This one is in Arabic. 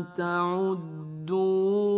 تعدون